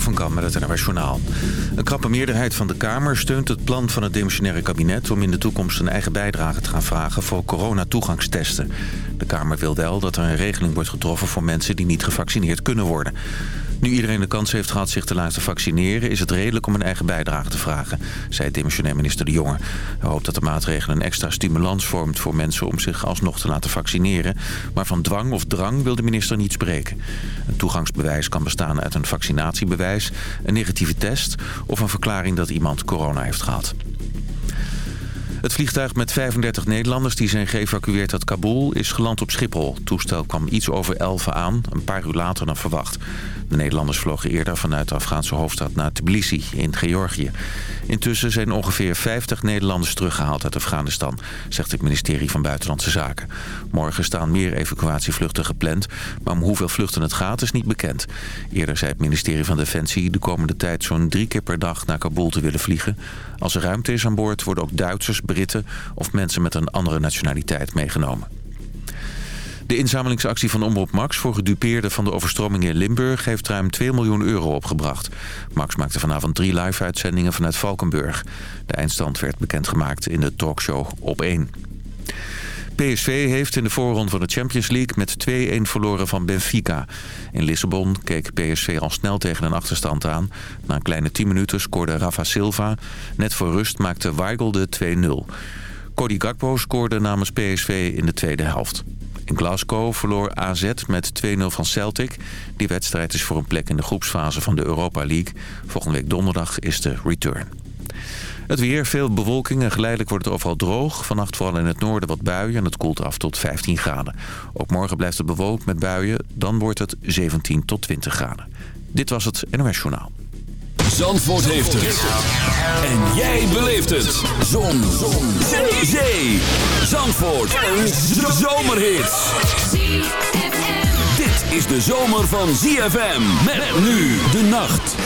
Van Kam met het NRS Journaal. Een krappe meerderheid van de Kamer steunt het plan van het demissionaire kabinet... om in de toekomst een eigen bijdrage te gaan vragen voor coronatoegangstesten. De Kamer wil wel dat er een regeling wordt getroffen voor mensen die niet gevaccineerd kunnen worden. Nu iedereen de kans heeft gehad zich te laten vaccineren... is het redelijk om een eigen bijdrage te vragen, zei demissionair minister De Jonge. Hij hoopt dat de maatregel een extra stimulans vormt voor mensen... om zich alsnog te laten vaccineren. Maar van dwang of drang wil de minister niet spreken. Een toegangsbewijs kan bestaan uit een vaccinatiebewijs... een negatieve test of een verklaring dat iemand corona heeft gehad. Het vliegtuig met 35 Nederlanders die zijn geëvacueerd uit Kabul is geland op Schiphol. Het toestel kwam iets over 11 aan, een paar uur later dan verwacht. De Nederlanders vlogen eerder vanuit de Afghaanse hoofdstad naar Tbilisi in Georgië. Intussen zijn ongeveer 50 Nederlanders teruggehaald uit Afghanistan, zegt het ministerie van Buitenlandse Zaken. Morgen staan meer evacuatievluchten gepland, maar om hoeveel vluchten het gaat is niet bekend. Eerder zei het ministerie van Defensie de komende tijd zo'n drie keer per dag naar Kabul te willen vliegen. Als er ruimte is aan boord worden ook Duitsers, Britten of mensen met een andere nationaliteit meegenomen. De inzamelingsactie van Omroep Max voor gedupeerden van de overstroming in Limburg heeft ruim 2 miljoen euro opgebracht. Max maakte vanavond drie live-uitzendingen vanuit Valkenburg. De eindstand werd bekendgemaakt in de talkshow Op 1. PSV heeft in de voorronde van de Champions League met 2-1 verloren van Benfica. In Lissabon keek PSV al snel tegen een achterstand aan. Na een kleine 10 minuten scoorde Rafa Silva. Net voor rust maakte Weigel de 2-0. Cody Gakpo scoorde namens PSV in de tweede helft. In Glasgow verloor AZ met 2-0 van Celtic. Die wedstrijd is voor een plek in de groepsfase van de Europa League. Volgende week donderdag is de return. Het weer, veel bewolking en geleidelijk wordt het overal droog. Vannacht vooral in het noorden wat buien en het koelt af tot 15 graden. Ook morgen blijft het bewolkt met buien. Dan wordt het 17 tot 20 graden. Dit was het NOS Journaal. Zandvoort heeft het. En jij beleeft het. Zon. Zon. Zee. Zee. Zandvoort. Een zomerhit. Dit is de zomer van ZFM. Met nu de nacht.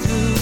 through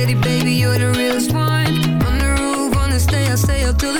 steady, baby, you're the realest one. On the roof, on the stay, I stay up till the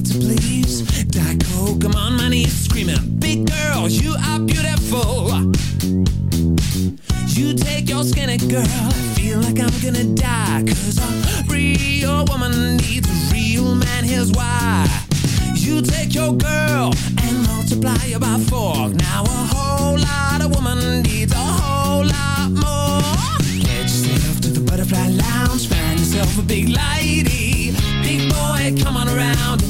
Pizza, please. Diet Coke, I'm on my knees screaming, Big girls, you are beautiful. You take your skinny girl, I feel like I'm gonna die. Cause a real woman needs a real man, here's why. You take your girl and multiply her by four. Now a whole lot of woman needs a whole lot more. Get yourself to the butterfly lounge, find yourself a big lady. Big boy, come on around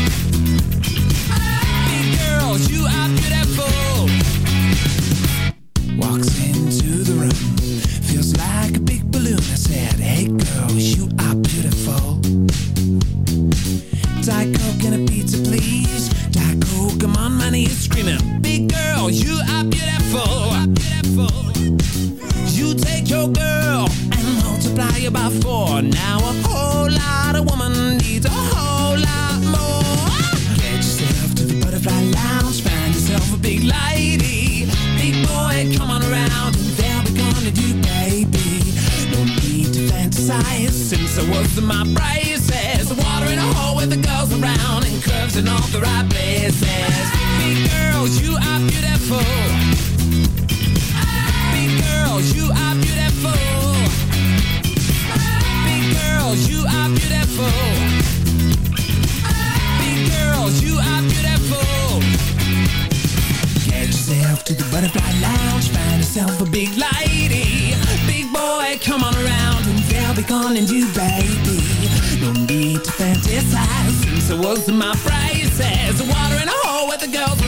Big lady. Big boy, come on around and they'll be calling you baby. No need to fantasize since I was in my braces. Water in a hole with the girls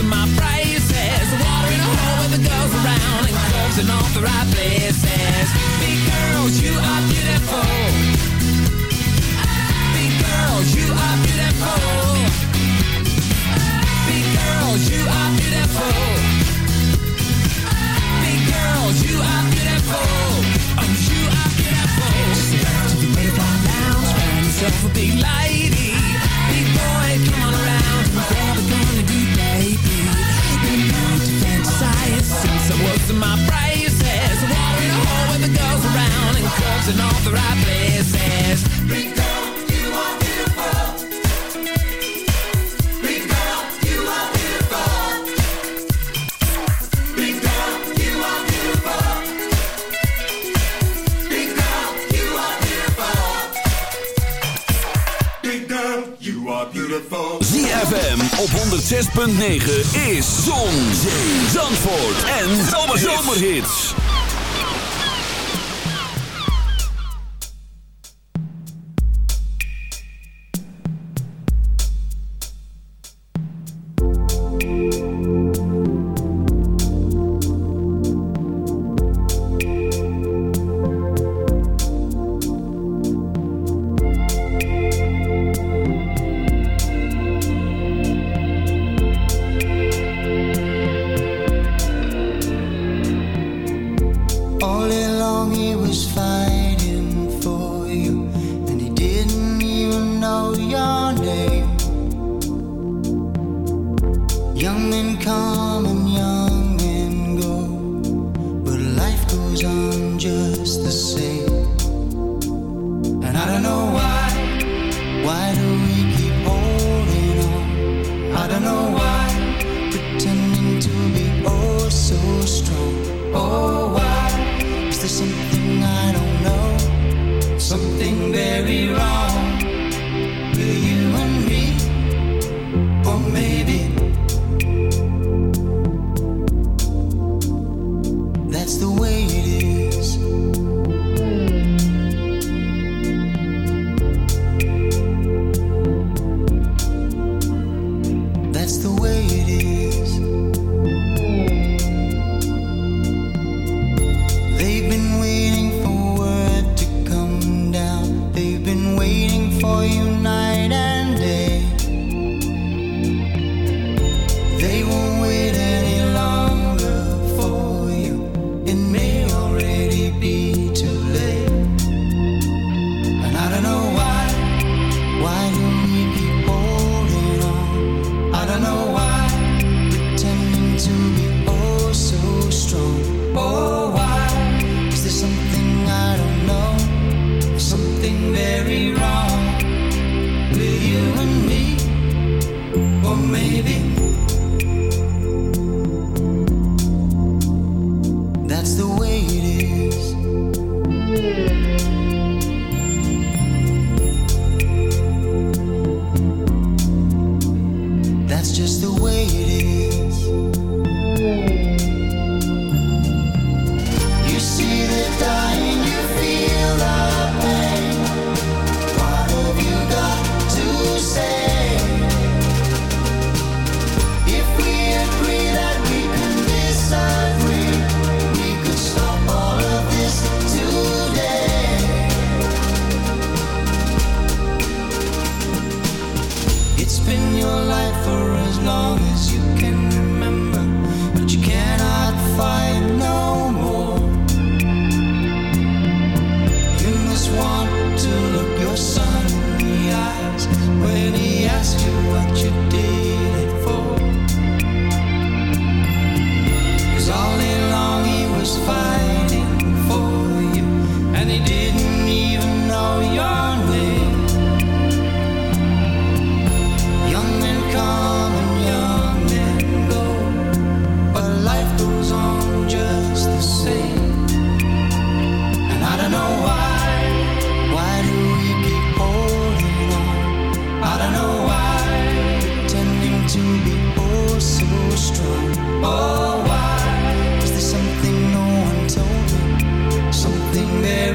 in my braces. Water in a hole with the girls around and curves in all the right places. Big girls, you are beautiful. Big girls, you are beautiful. Big girls, you are beautiful. Big girls, you are beautiful. Oh, you are beautiful. Yourself to the Mayflower Lounge, find yourself a big lady. Big boy, come on in my braces. Water in a hole with the girls around and curves in all the right places. Op 106.9 is Zon, Zee, Zandvoort en Zomerhits.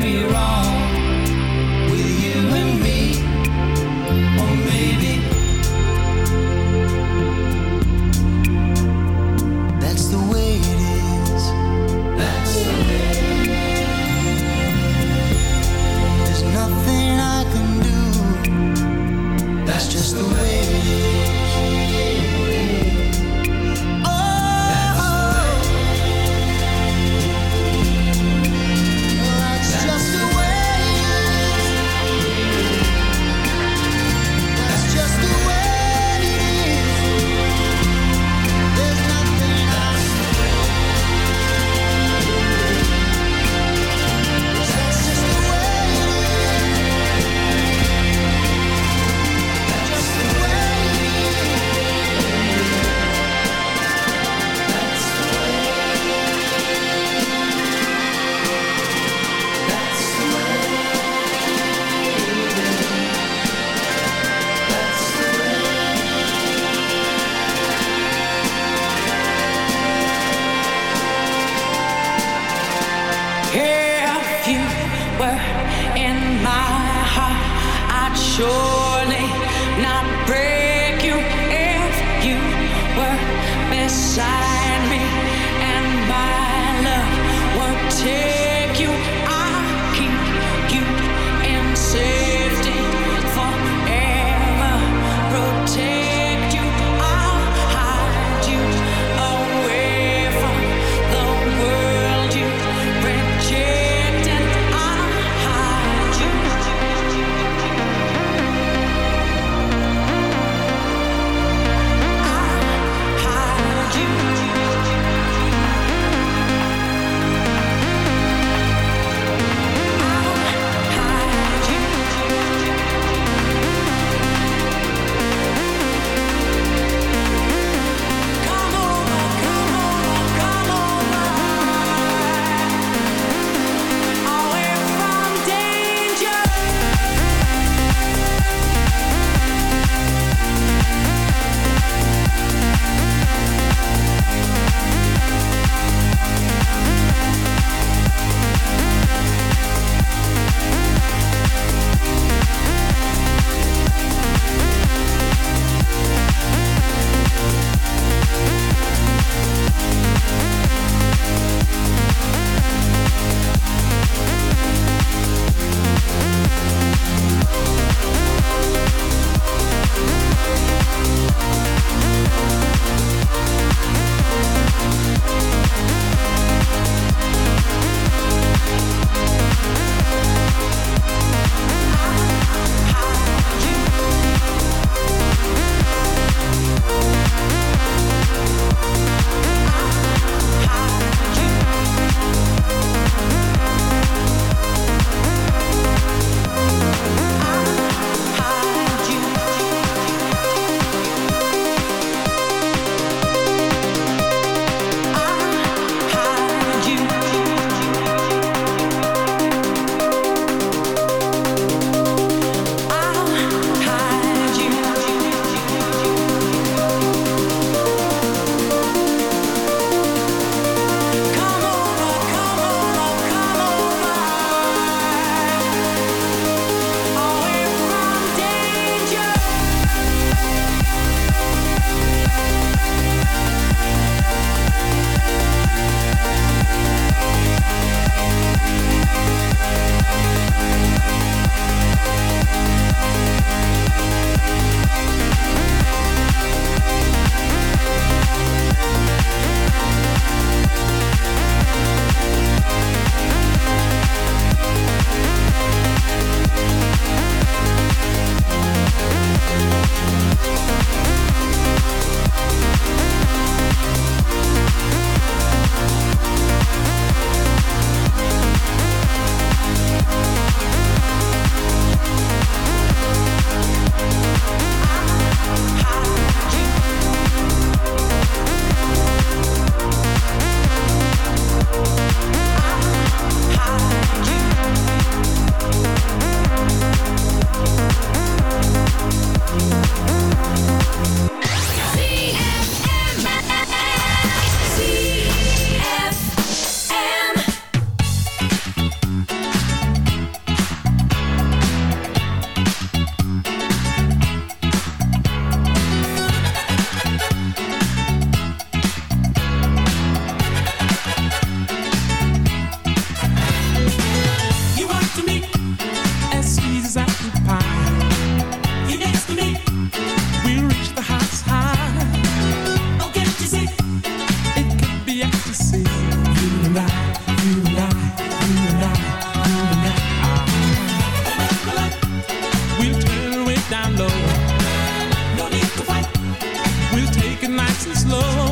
Very wrong It's love.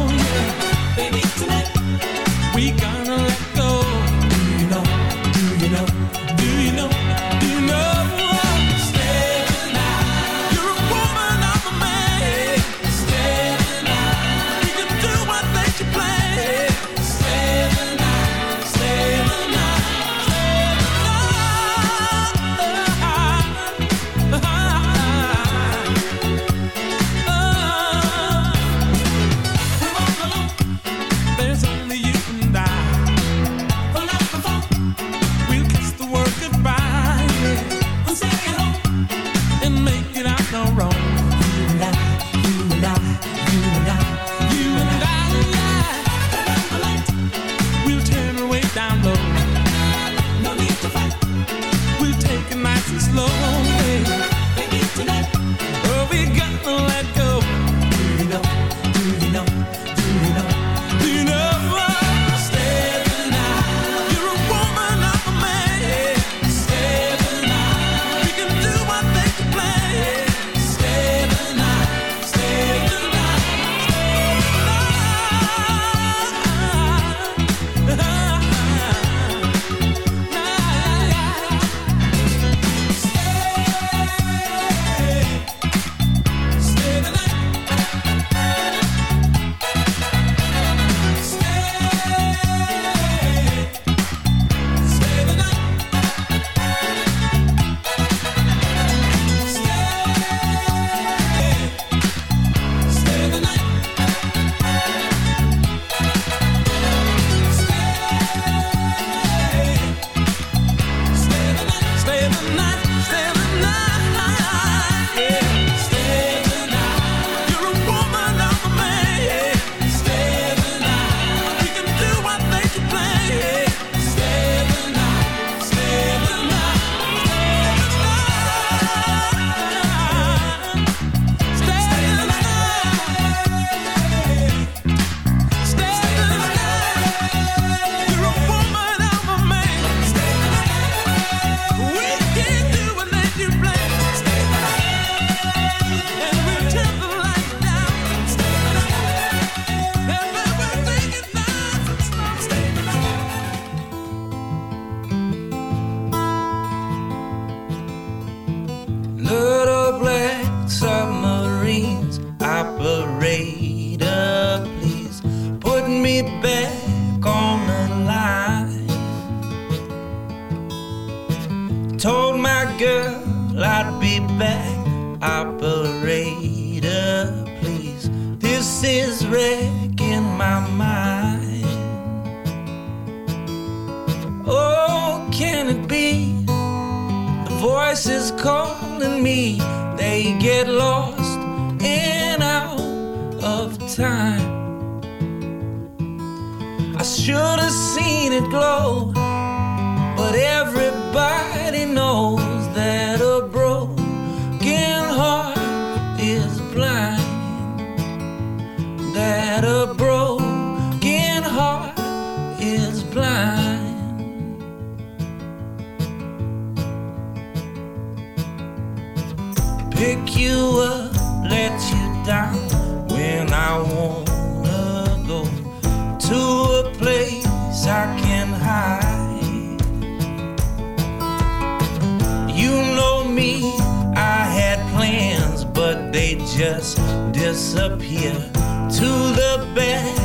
Just disappear to the back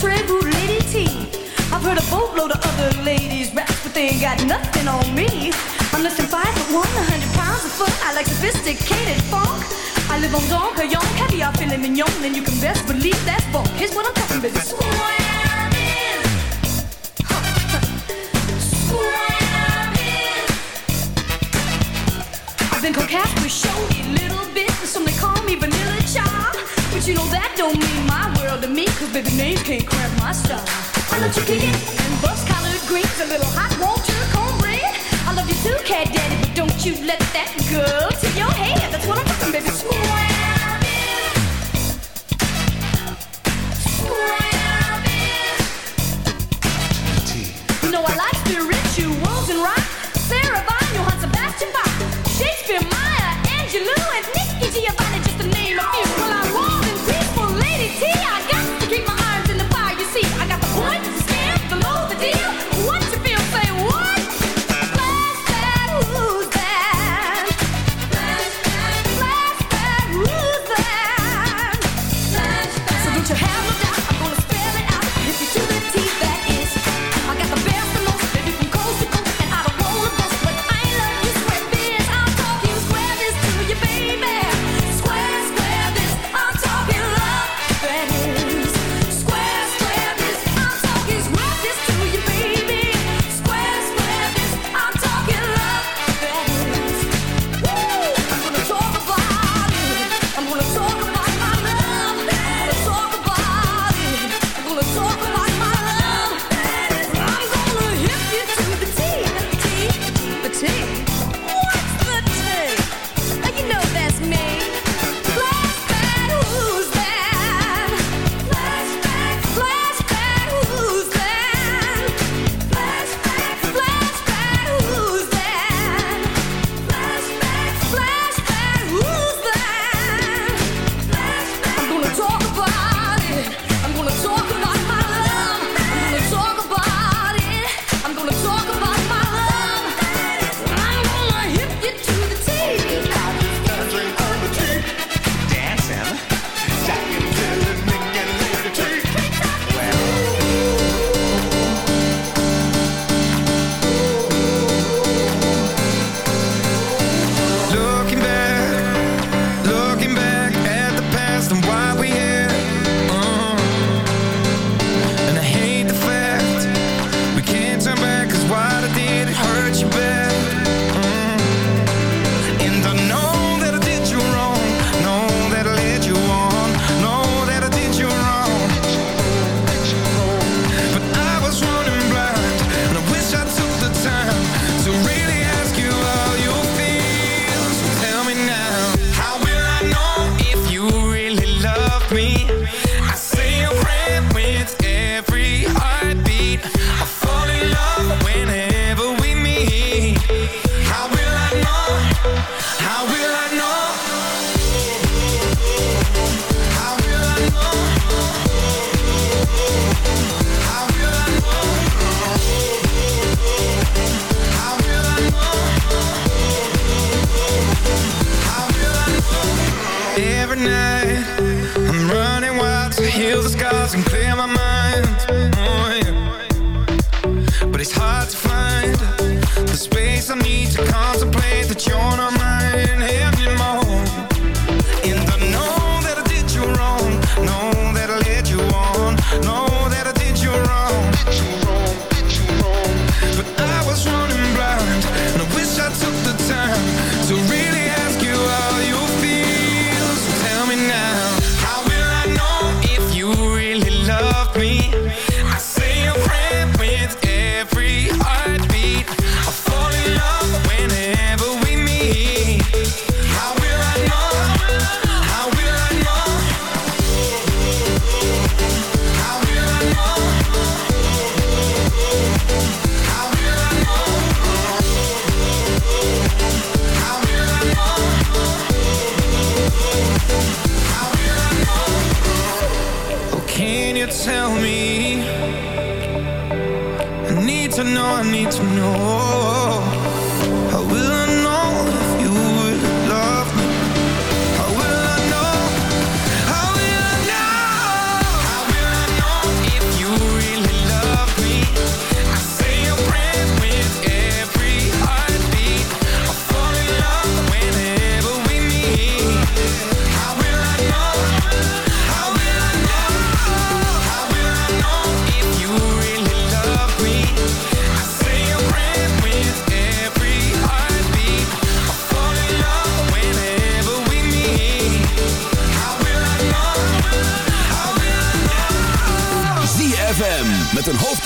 trend lady tea. I've heard a boatload of other ladies rap, but they ain't got nothing on me. I'm less than five foot one, a hundred pounds of fun. I like sophisticated funk. I live on Dom Perignon, caviar, filet mignon, and you can best believe that funk. Here's what I'm talking about. Swampin'. Swampin'. I've been coquette with showy me vanilla child. But you know that don't mean my world to me, cause baby names can't cramp my style. I love you kicking and bus collared greens, a little hot water, cornbread. I love you too, cat daddy, but don't you let that go to your head. That's what I'm talking, baby. Square bill. You know I like I'm running wild to heal the scars and clear my mind. Oh, but it's hard to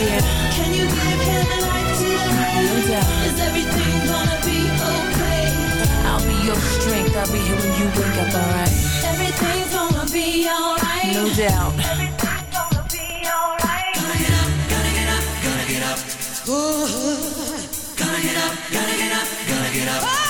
Yeah. Can you give him a life today? No doubt. Is everything gonna be okay? I'll be your strength. I'll be here when you wake up, alright? Everything's gonna be alright. No doubt. Everything's gonna be alright. Gonna get up, gonna get up, gonna get up. Ooh. Gonna get up, gonna get up, gonna get up. And